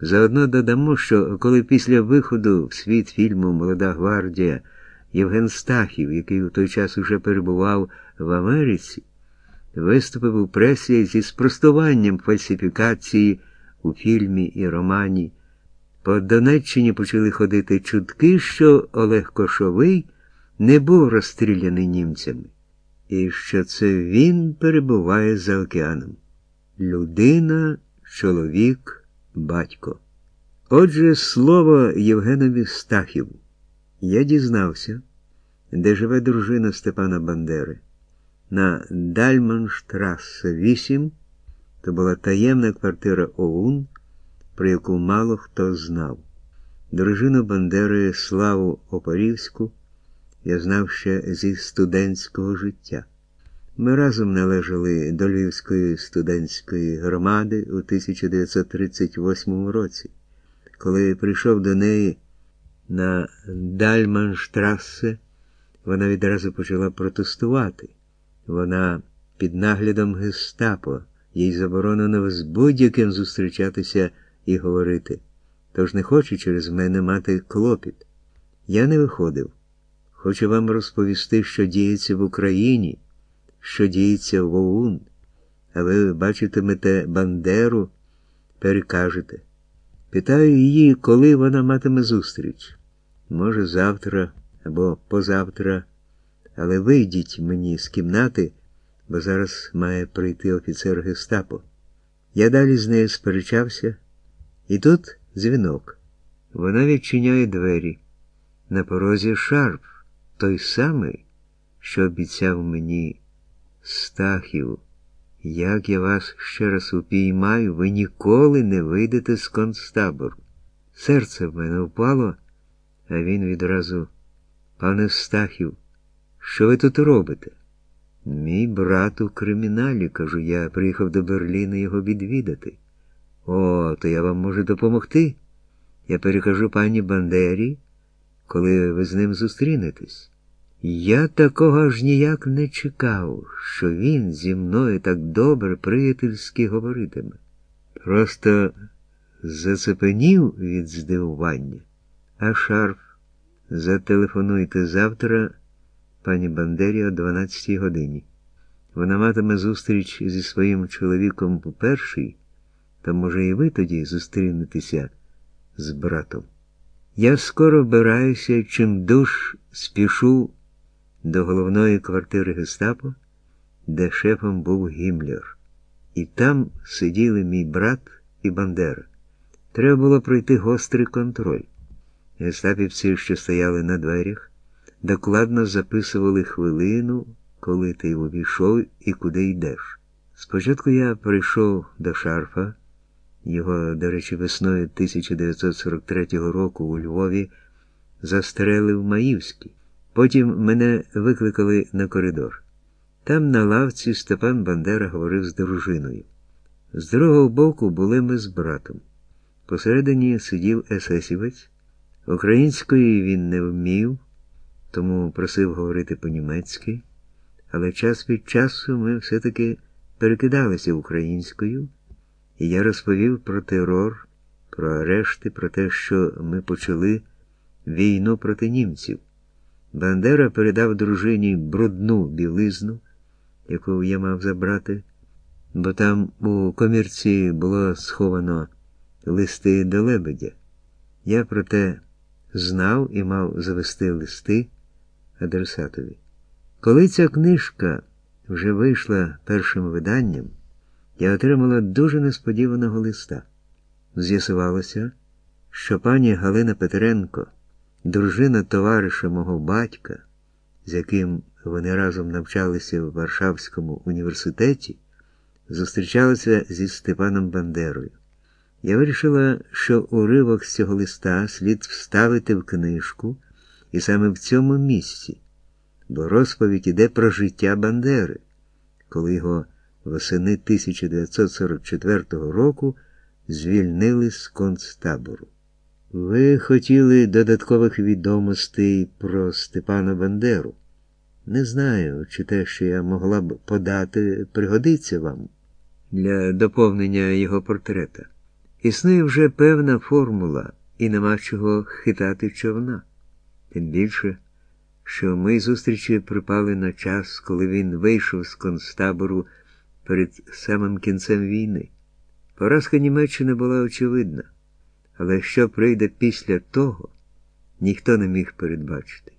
Заодно додамо, що коли після виходу в світ фільму Молода гвардія Євген Стахів, який у той час уже перебував в Америці, виступив у пресі зі спростуванням фальсифікації у фільмі і романі. По Донеччині почали ходити чутки, що Олег Кошовий не був розстріляний німцями, і що це він перебуває за океаном. Людина, чоловік, батько. Отже, слово Євгенові Стахіву. Я дізнався, де живе дружина Степана Бандери. На Дальманштрассе 8 то була таємна квартира ОУН, про яку мало хто знав. Дружину Бандери Славу Опарівську я знав ще зі студентського життя. Ми разом належали до Львівської студентської громади у 1938 році, коли прийшов до неї на Дальманштрассе, вона відразу почала протестувати. Вона під наглядом гестапо, їй заборонено з будь-яким зустрічатися і говорити. Тож не хочу через мене мати клопіт. Я не виходив. Хочу вам розповісти, що діється в Україні, що діється в ОУН, а ви бачитимете Бандеру, перекажете. Питаю її, коли вона матиме зустріч. Може, завтра або позавтра, але вийдіть мені з кімнати, бо зараз має прийти офіцер гестапо. Я далі з нею сперечався, і тут дзвінок. Вона відчиняє двері. На порозі шарф, той самий, що обіцяв мені Стахів. Як я вас ще раз упіймаю, ви ніколи не вийдете з концтабору. Серце в мене впало, а він відразу, пане Стахів, що ви тут робите? Мій брат у криміналі, кажу я, приїхав до Берліна його відвідати. О, то я вам можу допомогти. Я перекажу пані Бандері, коли ви з ним зустрінетесь. Я такого аж ніяк не чекав, що він зі мною так добре приятельськи говоритиме. Просто зацепенів від здивування, а шарф зателефонуйте завтра пані Бандері о 12 годині. Вона матиме зустріч зі своїм чоловіком у першій, та, може, і ви тоді зустрінетеся з братом. Я скоро вбираюся, чим душ спішу до головної квартири гестапо, де шефом був Гімлер. І там сиділи мій брат і Бандера. Треба було пройти гострий контроль. Гестапівці, що стояли на дверях, докладно записували хвилину, коли ти увійшов і куди йдеш. Спочатку я прийшов до шарфа, його, до речі, весною 1943 року у Львові застрелив Маївський. Потім мене викликали на коридор. Там на лавці Степан Бандера говорив з дружиною. З другого боку були ми з братом. Посередині сидів есесівець. Української він не вмів, тому просив говорити по-німецьки, але час від часу ми все-таки перекидалися українською, і я розповів про терор, про арешти, про те, що ми почали війну проти німців. Бандера передав дружині брудну білизну, яку я мав забрати, бо там у комірці було сховано листи до лебедя. Я проте знав і мав завести листи адресатові. Коли ця книжка вже вийшла першим виданням, я отримала дуже несподіваного листа. З'ясувалося, що пані Галина Петренко дружина товариша мого батька, з яким вони разом навчалися в Варшавському університеті, зустрічалася зі Степаном Бандерою. Я вирішила, що уривок з цього листа слід вставити в книжку і саме в цьому місці, бо розповідь іде про життя Бандери, коли його восени 1944 року звільнили з концтабору. Ви хотіли додаткових відомостей про Степана Бандеру. Не знаю, чи те, що я могла б подати, пригодиться вам для доповнення його портрета. Існує вже певна формула, і нема чого хитати човна. Тим більше, що ми зустрічі припали на час, коли він вийшов з концтабору перед самим кінцем війни. Поразка Німеччини була очевидна, але що прийде після того, ніхто не міг передбачити.